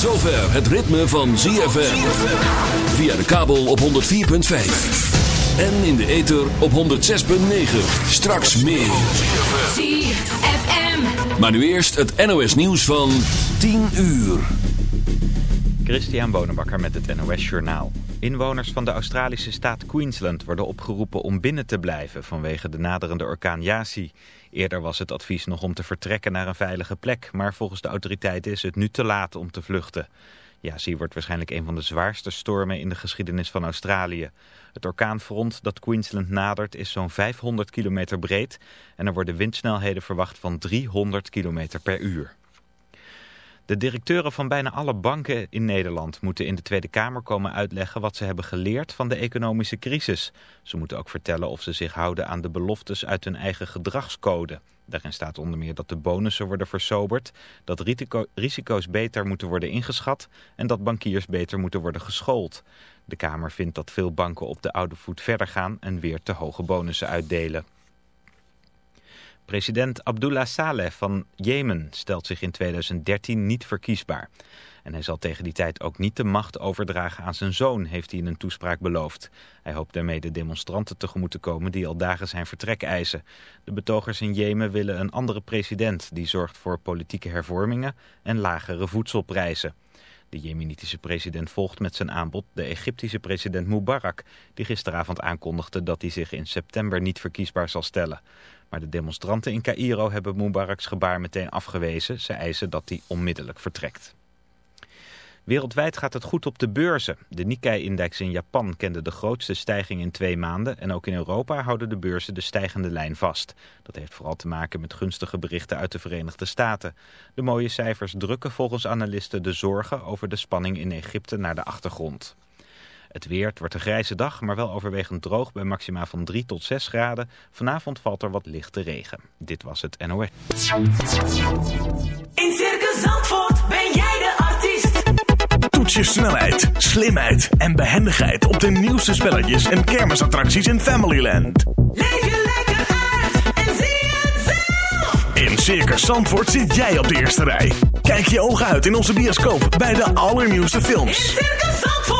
zover het ritme van ZFM. Via de kabel op 104.5. En in de ether op 106.9. Straks meer. ZFM. Maar nu eerst het NOS nieuws van 10 uur. Christian Bonenbakker met het NOS Journaal. Inwoners van de Australische staat Queensland worden opgeroepen om binnen te blijven vanwege de naderende orkaan Yasi. Eerder was het advies nog om te vertrekken naar een veilige plek, maar volgens de autoriteiten is het nu te laat om te vluchten. Yasi wordt waarschijnlijk een van de zwaarste stormen in de geschiedenis van Australië. Het orkaanfront dat Queensland nadert is zo'n 500 kilometer breed en er worden windsnelheden verwacht van 300 kilometer per uur. De directeuren van bijna alle banken in Nederland moeten in de Tweede Kamer komen uitleggen wat ze hebben geleerd van de economische crisis. Ze moeten ook vertellen of ze zich houden aan de beloftes uit hun eigen gedragscode. Daarin staat onder meer dat de bonussen worden versoberd, dat risico- risico's beter moeten worden ingeschat en dat bankiers beter moeten worden geschoold. De Kamer vindt dat veel banken op de oude voet verder gaan en weer te hoge bonussen uitdelen. President Abdullah Saleh van Jemen stelt zich in 2013 niet verkiesbaar. En hij zal tegen die tijd ook niet de macht overdragen aan zijn zoon, heeft hij in een toespraak beloofd. Hij hoopt daarmee de demonstranten tegemoet te komen die al dagen zijn vertrek eisen. De betogers in Jemen willen een andere president die zorgt voor politieke hervormingen en lagere voedselprijzen. De jemenitische president volgt met zijn aanbod de Egyptische president Mubarak, die gisteravond aankondigde dat hij zich in september niet verkiesbaar zal stellen. Maar de demonstranten in Cairo hebben Mubaraks gebaar meteen afgewezen. Ze eisen dat hij onmiddellijk vertrekt. Wereldwijd gaat het goed op de beurzen. De Nikkei-index in Japan kende de grootste stijging in twee maanden... en ook in Europa houden de beurzen de stijgende lijn vast. Dat heeft vooral te maken met gunstige berichten uit de Verenigde Staten. De mooie cijfers drukken volgens analisten de zorgen over de spanning in Egypte naar de achtergrond. Het weer, het wordt een grijze dag, maar wel overwegend droog bij maxima van 3 tot 6 graden. Vanavond valt er wat lichte regen. Dit was het NOS. In Circus Zandvoort ben jij de artiest. Toets je snelheid, slimheid en behendigheid op de nieuwste spelletjes en kermisattracties in Familyland. Leef je lekker uit en zie het zelf. In Circus Zandvoort zit jij op de eerste rij. Kijk je ogen uit in onze bioscoop bij de allernieuwste films. In Circus Zandvoort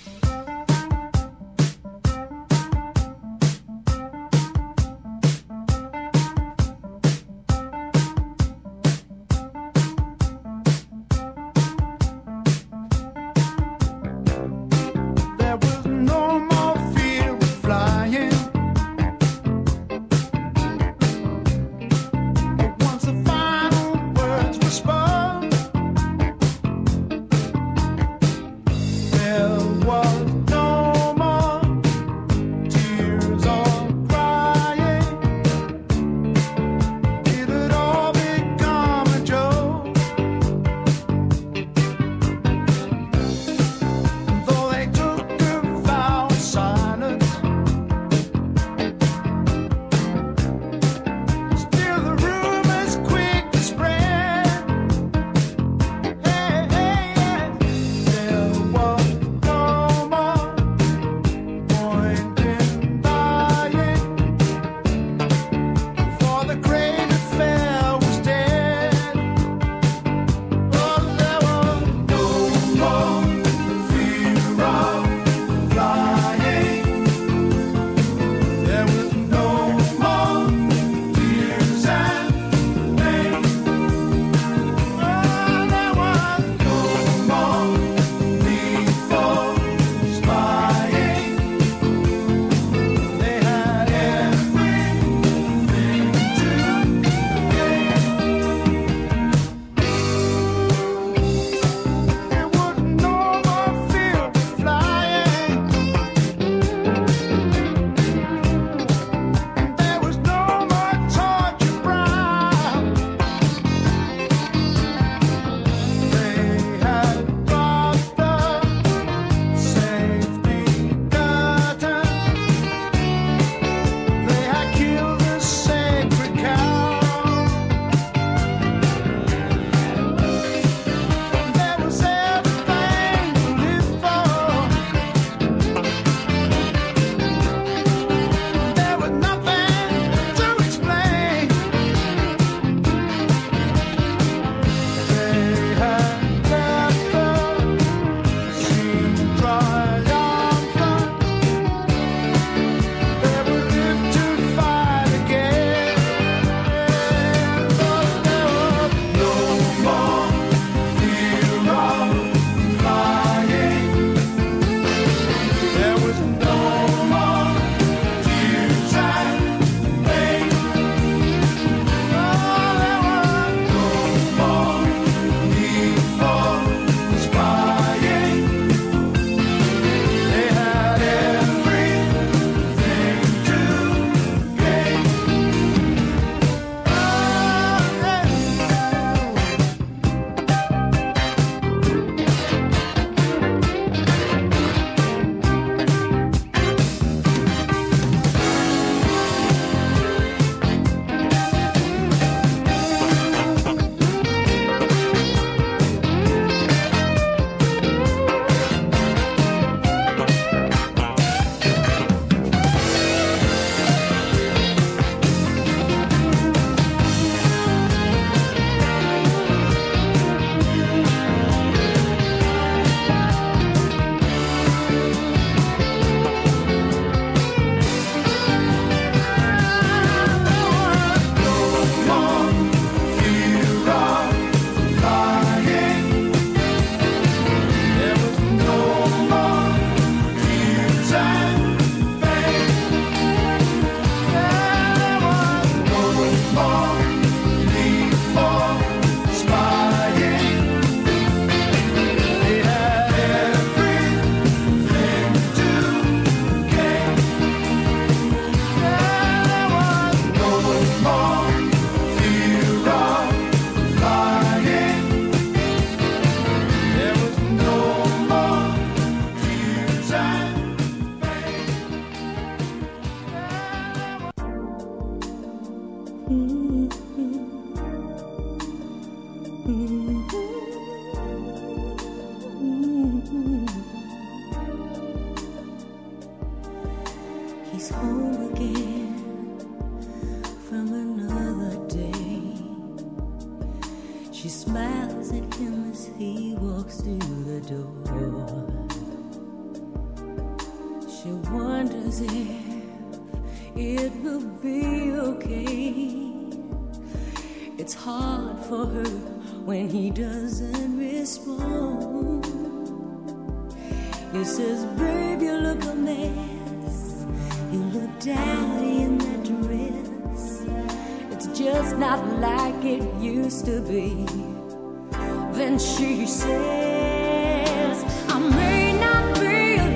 Then she says, I may not be a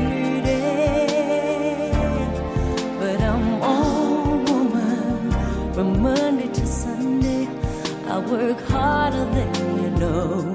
lady, but I'm all woman from Monday to Sunday. I work harder than you know.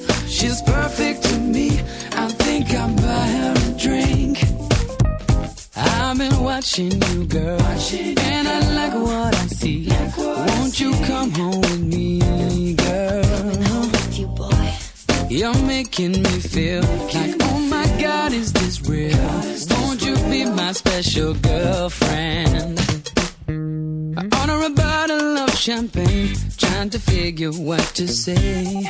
She's perfect to me. I think I'll buy her a drink. I've been watching you, girl, watching and I like what I see. Won't you come home with me, girl? You're making me feel like, oh my God, is this real? Won't you be my special girlfriend? I order a bottle of champagne, trying to figure what to say.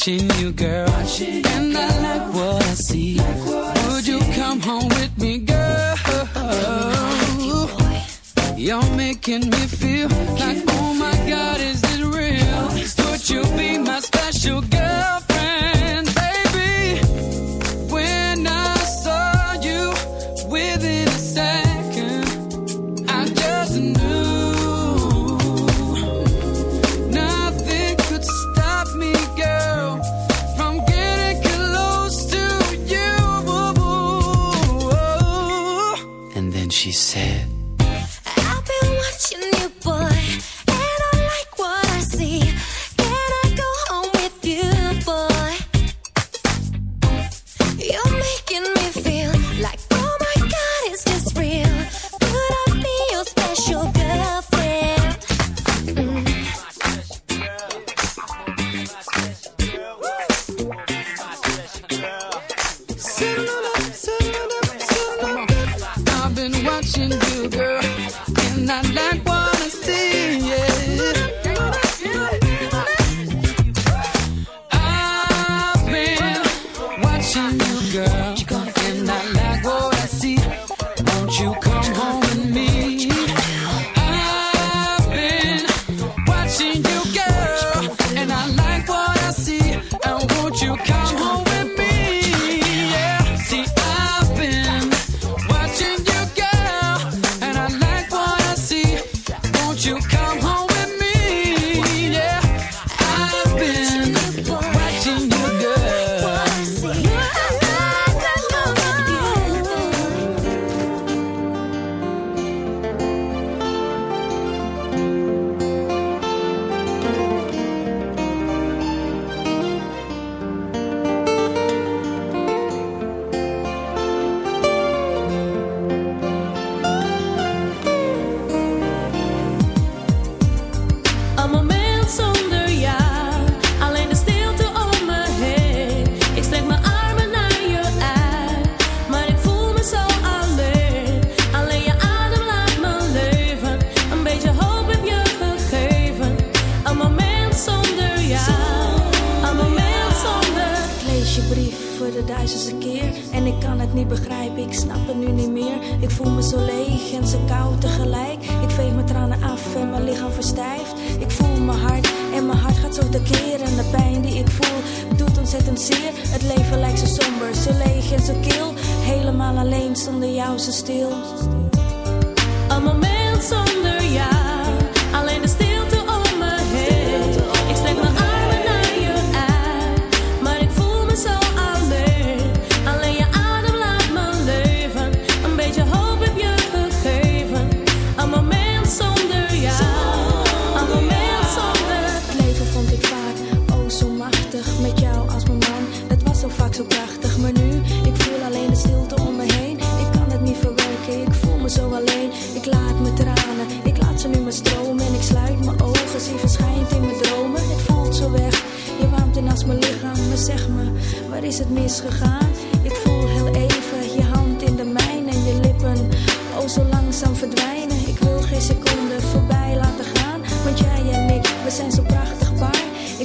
watching you, girl, and I like what I see. Like what Would you come home with me, girl? You're making me feel like, oh my God, is this real? Would you be my special girlfriend,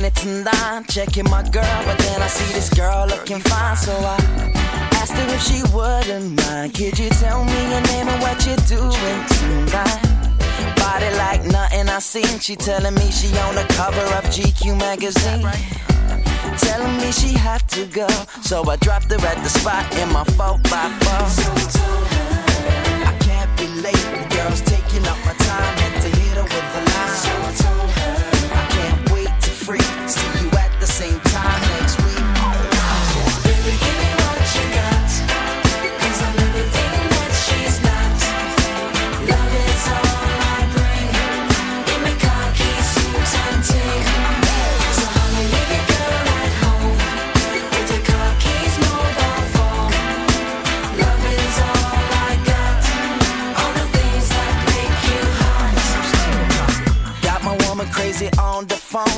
Around 20 to 9. Checking my girl, but then I see this girl looking fine. So I asked her if she wouldn't mind. Could you tell me your name and what you're doing tonight? Body like nothing I seen. She telling me she on the cover of GQ magazine. Telling me she had to go. So I dropped her at the spot in my 4 by 4 I can't be late. The girl's taking up my time.